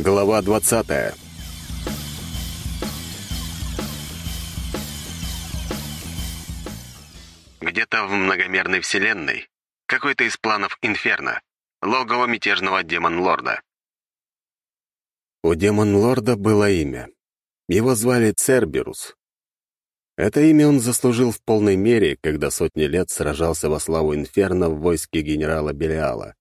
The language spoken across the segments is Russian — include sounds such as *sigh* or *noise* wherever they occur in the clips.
Глава 20 Где-то в многомерной вселенной. Какой-то из планов Инферно. Логово мятежного демон-лорда. У демон-лорда было имя. Его звали Церберус. Это имя он заслужил в полной мере, когда сотни лет сражался во славу Инферно в войске генерала Белиала.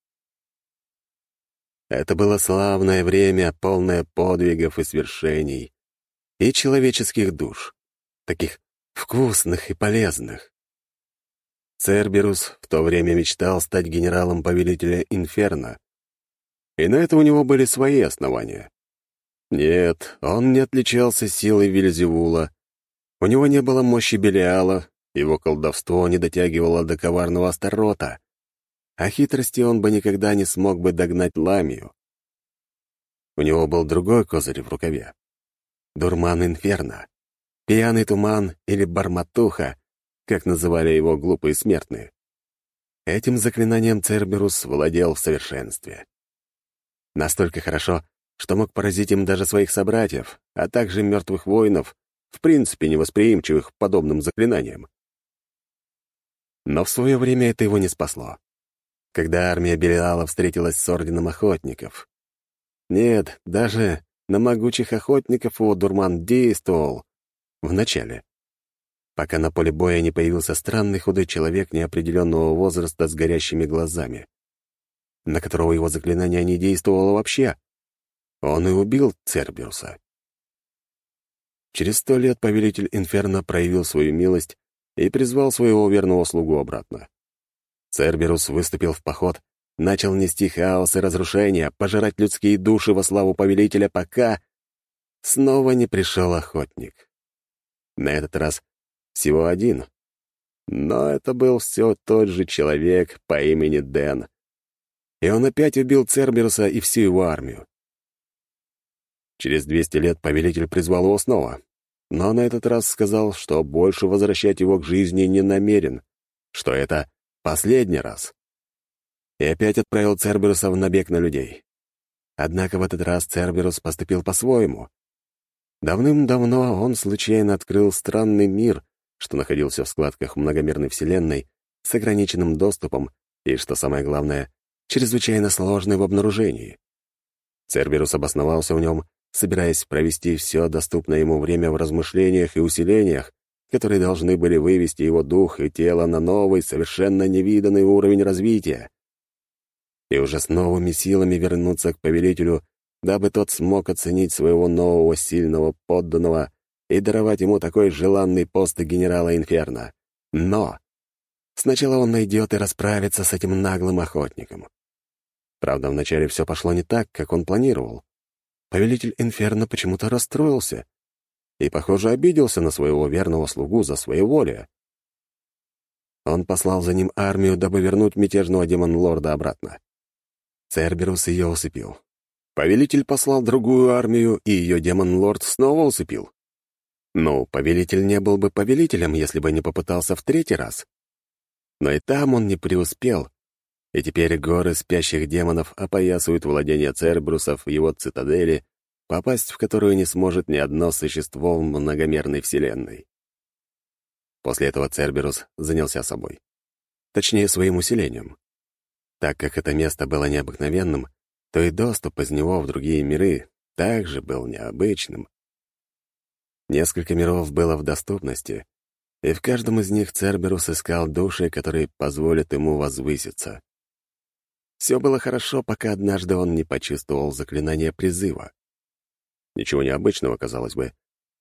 Это было славное время, полное подвигов и свершений, и человеческих душ, таких вкусных и полезных. Церберус в то время мечтал стать генералом повелителя Инферно, и на это у него были свои основания. Нет, он не отличался силой Вильзевула, у него не было мощи Белиала, его колдовство не дотягивало до коварного Астарота, а хитрости он бы никогда не смог бы догнать Ламию. У него был другой козырь в рукаве. Дурман Инферно, пьяный туман или барматуха, как называли его глупые смертные. Этим заклинанием Церберус владел в совершенстве. Настолько хорошо, что мог поразить им даже своих собратьев, а также мертвых воинов, в принципе невосприимчивых подобным заклинаниям. Но в свое время это его не спасло когда армия Белиала встретилась с Орденом Охотников. Нет, даже на могучих охотников его дурман действовал. Вначале. Пока на поле боя не появился странный худой человек неопределенного возраста с горящими глазами, на которого его заклинание не действовало вообще. Он и убил Цербиуса. Через сто лет повелитель Инферно проявил свою милость и призвал своего верного слугу обратно. Церберус выступил в поход, начал нести хаос и разрушения, пожирать людские души во славу повелителя, пока снова не пришел охотник. На этот раз всего один. Но это был все тот же человек по имени Дэн. И он опять убил Церберуса и всю его армию. Через 200 лет повелитель призвал его снова, но на этот раз сказал, что больше возвращать его к жизни не намерен, что это Последний раз. И опять отправил Церберуса в набег на людей. Однако в этот раз Церберус поступил по-своему. Давным-давно он случайно открыл странный мир, что находился в складках многомерной вселенной с ограниченным доступом и, что самое главное, чрезвычайно сложный в обнаружении. Церберус обосновался в нем, собираясь провести все доступное ему время в размышлениях и усилениях, которые должны были вывести его дух и тело на новый, совершенно невиданный уровень развития. И уже с новыми силами вернуться к повелителю, дабы тот смог оценить своего нового сильного подданного и даровать ему такой желанный пост генерала Инферно. Но сначала он найдет и расправится с этим наглым охотником. Правда, вначале все пошло не так, как он планировал. Повелитель Инферно почему-то расстроился — и, похоже, обиделся на своего верного слугу за своеволие. Он послал за ним армию, дабы вернуть мятежного демон-лорда обратно. Церберус ее усыпил. Повелитель послал другую армию, и ее демон-лорд снова усыпил. Ну, повелитель не был бы повелителем, если бы не попытался в третий раз. Но и там он не преуспел, и теперь горы спящих демонов опоясывают владения Цербрусов в его цитадели, попасть в которую не сможет ни одно существо в многомерной вселенной. После этого Церберус занялся собой. Точнее, своим усилением. Так как это место было необыкновенным, то и доступ из него в другие миры также был необычным. Несколько миров было в доступности, и в каждом из них Церберус искал души, которые позволят ему возвыситься. Все было хорошо, пока однажды он не почувствовал заклинание призыва. Ничего необычного, казалось бы.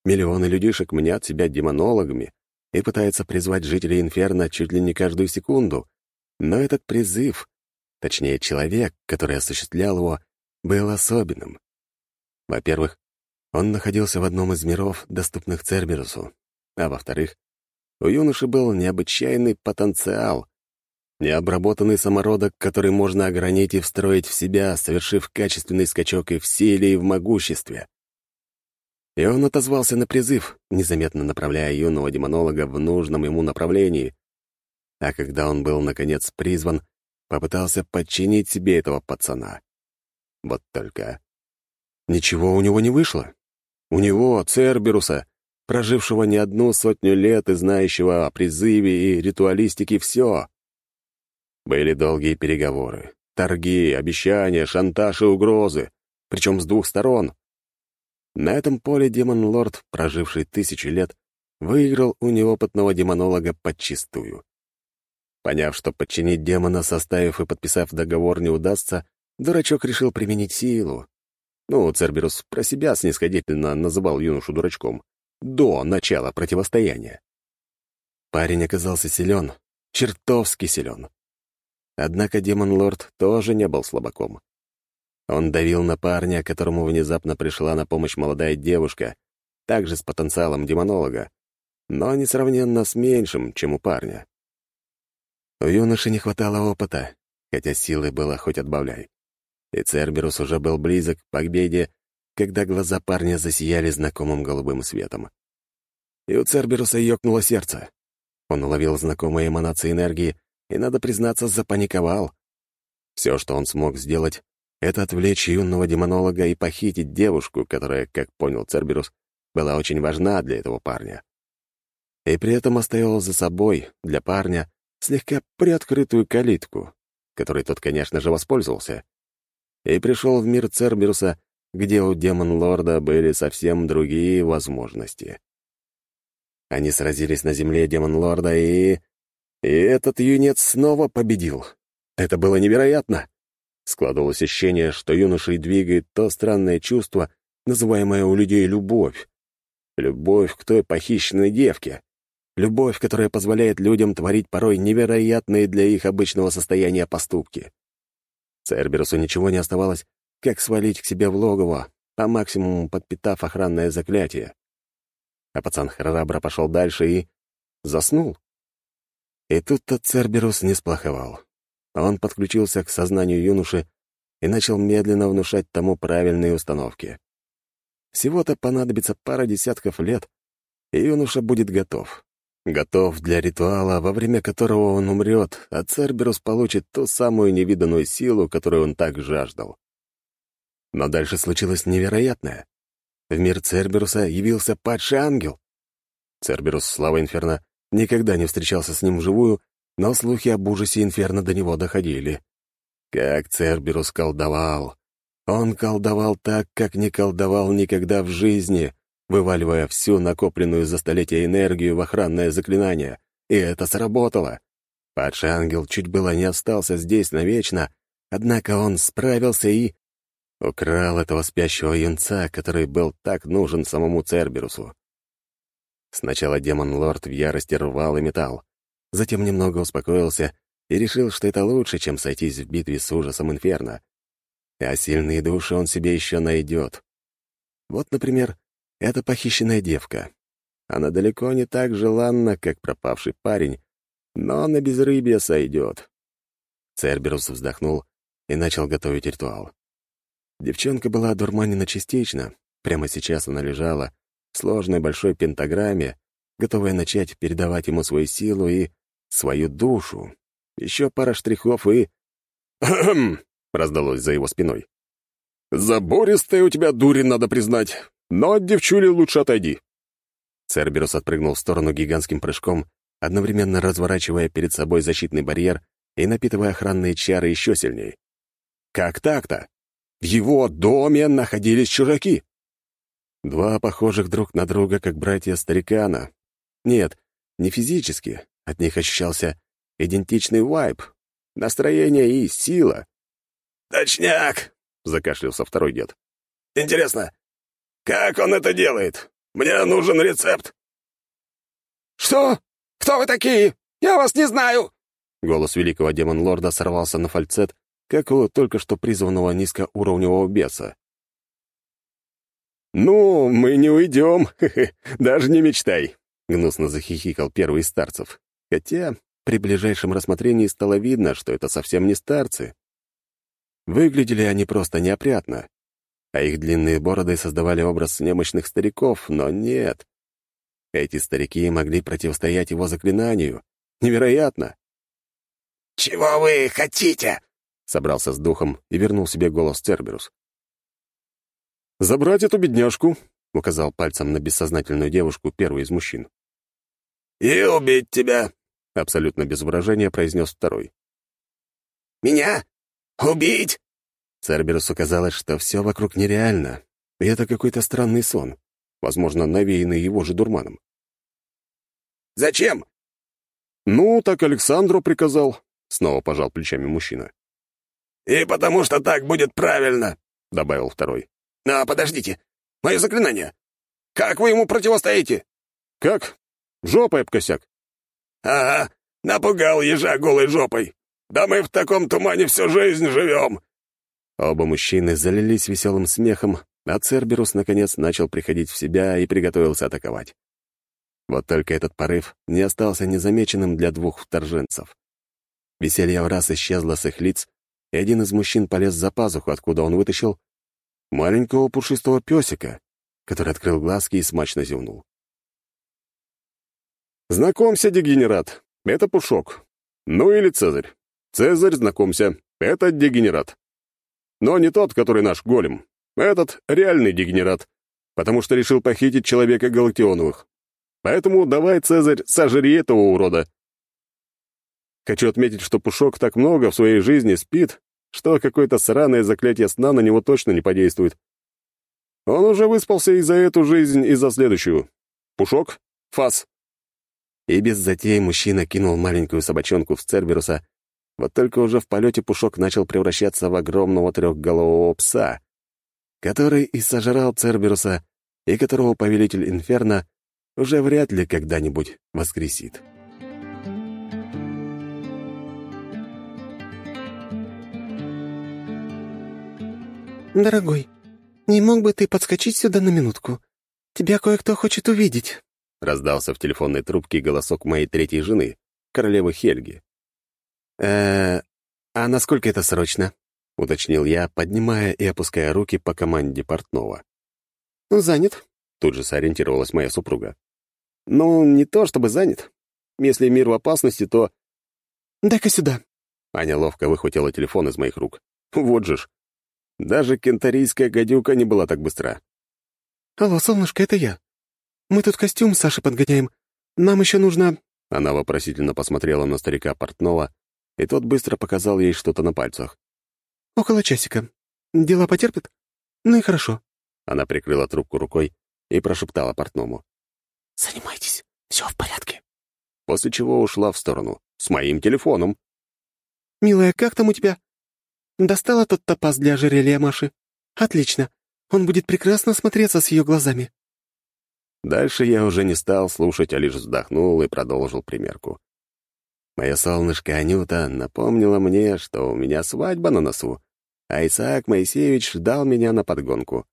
Миллионы людишек мнят себя демонологами и пытаются призвать жителей Инферно чуть ли не каждую секунду. Но этот призыв, точнее, человек, который осуществлял его, был особенным. Во-первых, он находился в одном из миров, доступных Церберусу, а во-вторых, у юноши был необычайный потенциал, необработанный самородок, который можно огранить и встроить в себя, совершив качественный скачок и в силе, и в могуществе. И он отозвался на призыв, незаметно направляя юного демонолога в нужном ему направлении. А когда он был, наконец, призван, попытался подчинить себе этого пацана. Вот только... ничего у него не вышло. У него, Церберуса, прожившего не одну сотню лет и знающего о призыве и ритуалистике, все. Были долгие переговоры, торги, обещания, шантаж и угрозы, причем с двух сторон. На этом поле демон-лорд, проживший тысячи лет, выиграл у неопытного демонолога подчистую. Поняв, что подчинить демона, составив и подписав договор, не удастся, дурачок решил применить силу. Ну, Церберус про себя снисходительно называл юношу дурачком. До начала противостояния. Парень оказался силен, чертовски силен. Однако демон-лорд тоже не был слабаком. Он давил на парня, которому внезапно пришла на помощь молодая девушка, также с потенциалом демонолога, но несравненно с меньшим, чем у парня. У юноши не хватало опыта, хотя силы было хоть отбавляй и Церберус уже был близок к победе, когда глаза парня засияли знакомым голубым светом. И у Церберуса ёкнуло сердце. Он уловил знакомые эманации энергии и, надо признаться, запаниковал. Все, что он смог сделать, это отвлечь юного демонолога и похитить девушку, которая, как понял Церберус, была очень важна для этого парня. И при этом оставил за собой, для парня, слегка приоткрытую калитку, которой тот, конечно же, воспользовался и пришел в мир Церберуса, где у демон-лорда были совсем другие возможности. Они сразились на земле демон-лорда, и... И этот юнец снова победил. Это было невероятно. Складывалось ощущение, что юношей двигает то странное чувство, называемое у людей любовь. Любовь к той похищенной девке. Любовь, которая позволяет людям творить порой невероятные для их обычного состояния поступки. Церберусу ничего не оставалось, как свалить к себе в логово, по максимуму подпитав охранное заклятие. А пацан храбро пошел дальше и... заснул. И тут-то Церберус не сплоховал. Он подключился к сознанию юноши и начал медленно внушать тому правильные установки. Всего-то понадобится пара десятков лет, и юноша будет готов. Готов для ритуала, во время которого он умрет, а Церберус получит ту самую невиданную силу, которую он так жаждал. Но дальше случилось невероятное. В мир Церберуса явился падший ангел. Церберус, слава Инферно, никогда не встречался с ним вживую, но слухи об ужасе Инферно до него доходили. Как Церберус колдовал! Он колдовал так, как не колдовал никогда в жизни, вываливая всю накопленную за столетия энергию в охранное заклинание. И это сработало. Падший ангел чуть было не остался здесь навечно, однако он справился и... украл этого спящего юнца, который был так нужен самому Церберусу. Сначала демон-лорд в ярости рвал и металл, затем немного успокоился и решил, что это лучше, чем сойтись в битве с ужасом Инферно. А сильные души он себе еще найдет. Вот, например, это похищенная девка. Она далеко не так желанна, как пропавший парень, но на безрыбье сойдет. Церберус вздохнул и начал готовить ритуал. Девчонка была одурманена частично. Прямо сейчас она лежала в сложной большой пентаграмме, готовая начать передавать ему свою силу и свою душу. Еще пара штрихов и... Раздалось за его спиной. «Забористая у тебя дурень, надо признать. Но от девчули лучше отойди». Церберус отпрыгнул в сторону гигантским прыжком, одновременно разворачивая перед собой защитный барьер и напитывая охранные чары еще сильнее. «Как так-то? В его доме находились чужаки!» Два похожих друг на друга, как братья старикана. Нет, не физически. От них ощущался идентичный вайб, настроение и сила. «Точняк!» — закашлялся второй дед. «Интересно, как он это делает? Мне нужен рецепт». «Что? Кто вы такие? Я вас не знаю!» Голос великого демон-лорда сорвался на фальцет, как у только что призванного низкоуровневого беса. «Ну, мы не уйдем, *laughs* даже не мечтай», — гнусно захихикал первый из старцев. Хотя при ближайшем рассмотрении стало видно, что это совсем не старцы. Выглядели они просто неопрятно а их длинные бороды создавали образ немощных стариков, но нет. Эти старики могли противостоять его заклинанию. Невероятно! «Чего вы хотите?» — собрался с духом и вернул себе голос Церберус. «Забрать эту бедняжку», — указал пальцем на бессознательную девушку первый из мужчин. «И убить тебя», — абсолютно без выражения произнес второй. «Меня? Убить?» Церберусу казалось, что все вокруг нереально, и это какой-то странный сон, возможно, навеянный его же дурманом. «Зачем?» «Ну, так Александру приказал», — снова пожал плечами мужчина. «И потому что так будет правильно», — добавил второй. «А, подождите, мое заклинание. Как вы ему противостоите?» «Как? Жопой об косяк». «Ага, напугал ежа голой жопой. Да мы в таком тумане всю жизнь живем!» Оба мужчины залились веселым смехом, а Церберус, наконец, начал приходить в себя и приготовился атаковать. Вот только этот порыв не остался незамеченным для двух вторженцев. Веселье в раз исчезло с их лиц, и один из мужчин полез за пазуху, откуда он вытащил маленького пушистого песика, который открыл глазки и смачно зевнул. «Знакомься, дегенерат, это Пушок. Ну или Цезарь. Цезарь, знакомься, это дегенерат. Но не тот, который наш голем. Этот реальный дегенерат, потому что решил похитить человека Галактионовых. Поэтому давай, Цезарь, сожри этого урода. Хочу отметить, что Пушок так много в своей жизни спит, что какое-то сраное заклятие сна на него точно не подействует. Он уже выспался и за эту жизнь, и за следующую. Пушок, фас. И без затей мужчина кинул маленькую собачонку в Церберуса, вот только уже в полете Пушок начал превращаться в огромного трехголового пса, который и сожрал Церберуса, и которого повелитель Инферно уже вряд ли когда-нибудь воскресит. «Дорогой, не мог бы ты подскочить сюда на минутку? Тебя кое-кто хочет увидеть», — раздался в телефонной трубке голосок моей третьей жены, королевы Хельги. э а насколько это срочно?» — уточнил я, поднимая и опуская руки по команде портного. «Занят», — тут же сориентировалась моя супруга. «Ну, не то чтобы занят. Если мир в опасности, то...» «Дай-ка сюда». Аня ловко выхватила телефон из моих рук. «Вот же ж, даже кентарийская гадюка не была так быстра. «Алло, солнышко, это я. Мы тут костюм Саши подгоняем. Нам еще нужно...» Она вопросительно посмотрела на старика портного, и тот быстро показал ей что-то на пальцах. «Около часика. Дела потерпят? Ну и хорошо». Она прикрыла трубку рукой и прошептала портному. «Занимайтесь, все в порядке». После чего ушла в сторону. С моим телефоном. «Милая, как там у тебя?» Достала тот топаз для ожерелья Маши? Отлично. Он будет прекрасно смотреться с ее глазами. Дальше я уже не стал слушать, а лишь вздохнул и продолжил примерку. Моя солнышко Анюта напомнила мне, что у меня свадьба на носу, а Исаак Моисеевич ждал меня на подгонку.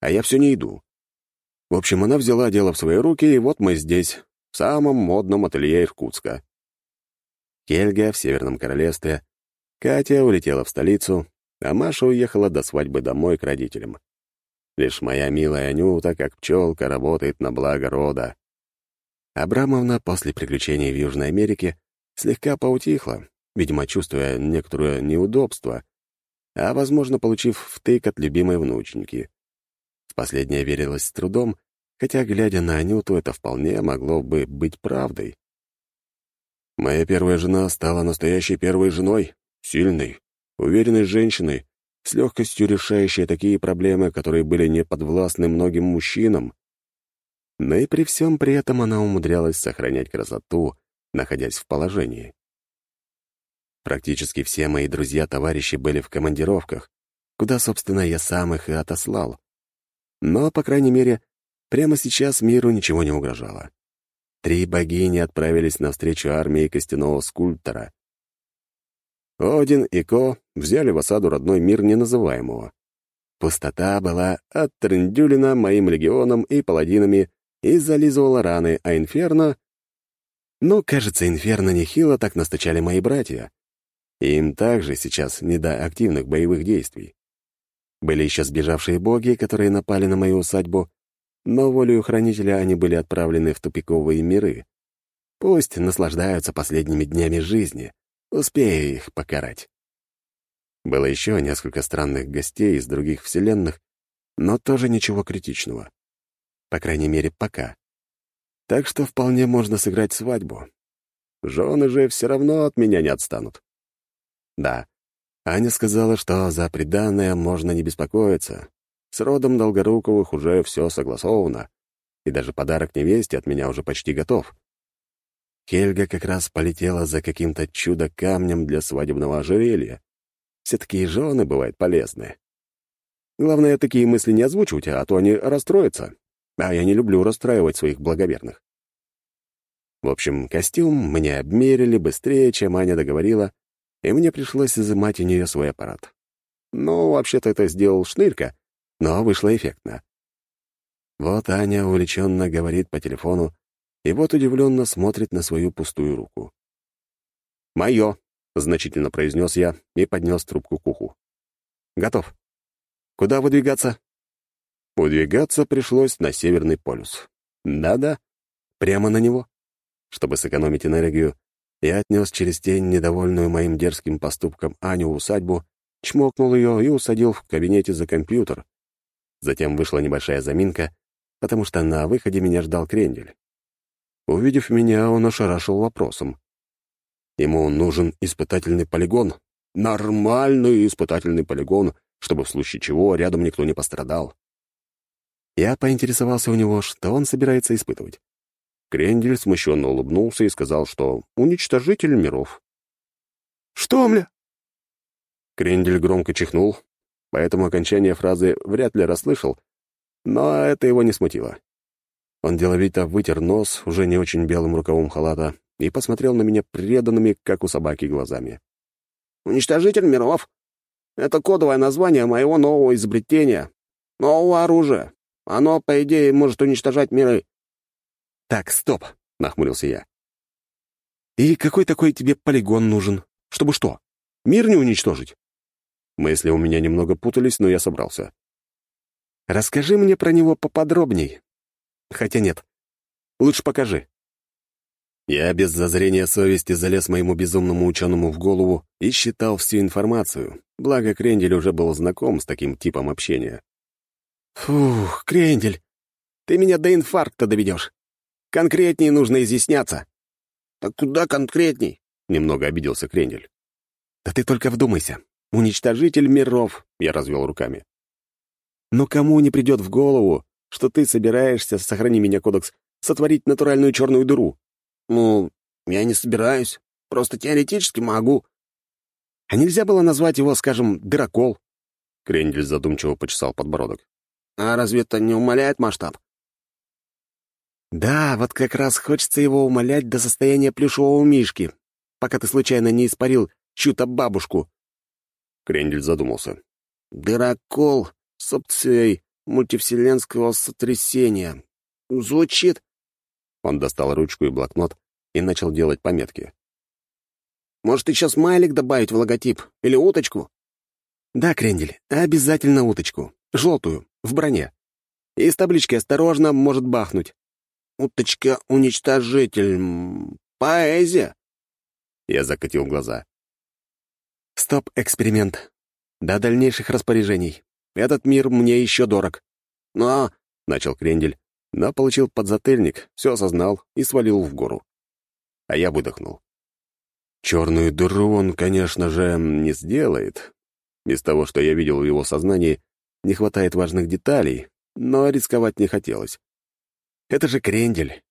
А я все не иду. В общем, она взяла дело в свои руки, и вот мы здесь, в самом модном ателье Иркутска. Кельга в Северном Королевстве Катя улетела в столицу, а Маша уехала до свадьбы домой к родителям. Лишь моя милая Анюта, как пчелка, работает на благо рода. Абрамовна после приключений в Южной Америке слегка поутихла, видимо, чувствуя некоторое неудобство, а, возможно, получив втык от любимой внученьки. В последнее верилось с трудом, хотя, глядя на Анюту, это вполне могло бы быть правдой. Моя первая жена стала настоящей первой женой, Сильной, уверенной женщиной, с легкостью решающей такие проблемы, которые были не подвластны многим мужчинам. Но и при всем при этом она умудрялась сохранять красоту, находясь в положении. Практически все мои друзья-товарищи были в командировках, куда, собственно, я сам их и отослал. Но, по крайней мере, прямо сейчас миру ничего не угрожало. Три богини отправились навстречу армии костяного скульптора. Один и Ко взяли в осаду родной мир неназываемого. Пустота была оттрындюлена моим легионом и паладинами и зализывала раны, а Инферно... Ну, кажется, Инферно нехило так настучали мои братья. Им также сейчас не до активных боевых действий. Были еще сбежавшие боги, которые напали на мою усадьбу, но волею хранителя они были отправлены в тупиковые миры. Пусть наслаждаются последними днями жизни, Успею их покарать. Было еще несколько странных гостей из других вселенных, но тоже ничего критичного. По крайней мере, пока. Так что вполне можно сыграть свадьбу. Жены же все равно от меня не отстанут. Да, Аня сказала, что за приданное можно не беспокоиться. С родом Долгоруковых уже все согласовано, и даже подарок невесте от меня уже почти готов. Хельга как раз полетела за каким-то чудо-камнем для свадебного ожерелья. Все-таки и жены бывают полезны. Главное, такие мысли не озвучивать, а то они расстроятся. А я не люблю расстраивать своих благоверных. В общем, костюм мне обмерили быстрее, чем Аня договорила, и мне пришлось изымать у нее свой аппарат. Ну, вообще-то это сделал Шнырька, но вышло эффектно. Вот Аня увлеченно говорит по телефону, и вот удивленно смотрит на свою пустую руку. «Мое», — значительно произнес я и поднес трубку к уху. «Готов. Куда выдвигаться?» Выдвигаться пришлось на Северный полюс. Да-да, прямо на него. Чтобы сэкономить энергию, я отнес через тень недовольную моим дерзким поступком Аню в усадьбу, чмокнул ее и усадил в кабинете за компьютер. Затем вышла небольшая заминка, потому что на выходе меня ждал крендель. Увидев меня, он ошарашил вопросом. Ему нужен испытательный полигон. Нормальный испытательный полигон, чтобы в случае чего рядом никто не пострадал. Я поинтересовался у него, что он собирается испытывать. Крендель смущенно улыбнулся и сказал, что уничтожитель миров. «Что, мля?» Крендель громко чихнул, поэтому окончание фразы вряд ли расслышал, но это его не смутило. Он деловито вытер нос уже не очень белым рукавом халата и посмотрел на меня преданными, как у собаки, глазами. «Уничтожитель миров. Это кодовое название моего нового изобретения, нового оружия. Оно, по идее, может уничтожать миры». «Так, стоп», — нахмурился я. «И какой такой тебе полигон нужен? Чтобы что? Мир не уничтожить?» Мысли у меня немного путались, но я собрался. «Расскажи мне про него поподробней, Хотя нет. Лучше покажи. Я без зазрения совести залез моему безумному ученому в голову и считал всю информацию, благо Крендель уже был знаком с таким типом общения. «Фух, Крендель, ты меня до инфаркта доведешь. Конкретнее нужно изъясняться». «Так куда конкретней?» — немного обиделся Крендель. «Да ты только вдумайся. Уничтожитель миров», — я развел руками. «Но кому не придет в голову, что ты собираешься, сохрани меня, кодекс, сотворить натуральную черную дыру. Ну, я не собираюсь. Просто теоретически могу. А нельзя было назвать его, скажем, дырокол? Крендель задумчиво почесал подбородок. А разве это не умаляет масштаб? Да, вот как раз хочется его умолять до состояния плюшевого мишки, пока ты случайно не испарил чью-то бабушку. Крендель задумался. Дырокол с опцией мультивселенского сотрясения. Звучит...» Он достал ручку и блокнот и начал делать пометки. «Может, еще смайлик добавить в логотип? Или уточку?» «Да, Крендель, обязательно уточку. Желтую, в броне. И с таблички «Осторожно, может бахнуть». «Уточка-уничтожитель... Поэзия!» Я закатил глаза. «Стоп-эксперимент. До дальнейших распоряжений. Этот мир мне еще дорог. Но...» — начал Крендель, но получил подзатыльник, все осознал и свалил в гору. А я выдохнул. Черную дыру он, конечно же, не сделает. Из того, что я видел в его сознании, не хватает важных деталей, но рисковать не хотелось. Это же крендель.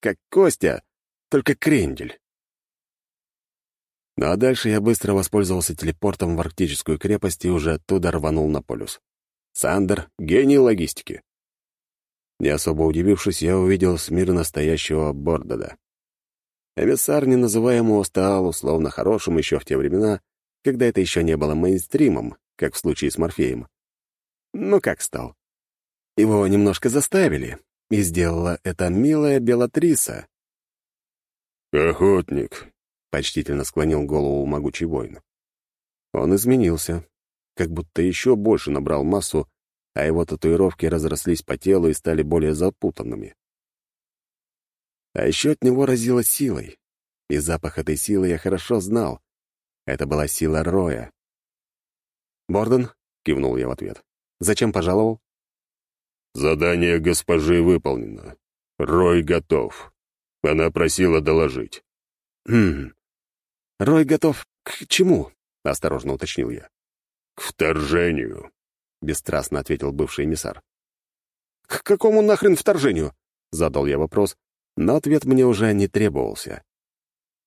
Как Костя, только крендель. Ну а дальше я быстро воспользовался телепортом в арктическую крепость и уже оттуда рванул на полюс. Сандер — гений логистики. Не особо удивившись, я увидел с мира настоящего Бордода. Эмиссар неназываемого стал условно хорошим еще в те времена, когда это еще не было мейнстримом, как в случае с Морфеем. Ну как стал? Его немножко заставили, и сделала это милая Белатриса. «Охотник», Почтительно склонил голову могучий воин. Он изменился, как будто еще больше набрал массу, а его татуировки разрослись по телу и стали более запутанными. А еще от него разило силой, и запах этой силы я хорошо знал. Это была сила Роя. «Борден?» — кивнул я в ответ. «Зачем пожаловал?» Задание госпожи выполнено. Рой готов. Она просила доложить». «Хм. Рой готов к чему?» — осторожно уточнил я. «К вторжению», — бесстрастно ответил бывший эмиссар. «К какому нахрен вторжению?» — задал я вопрос, но ответ мне уже не требовался.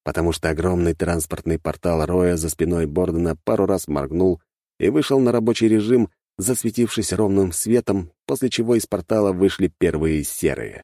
Потому что огромный транспортный портал Роя за спиной Бордена пару раз моргнул и вышел на рабочий режим, засветившись ровным светом, после чего из портала вышли первые серые.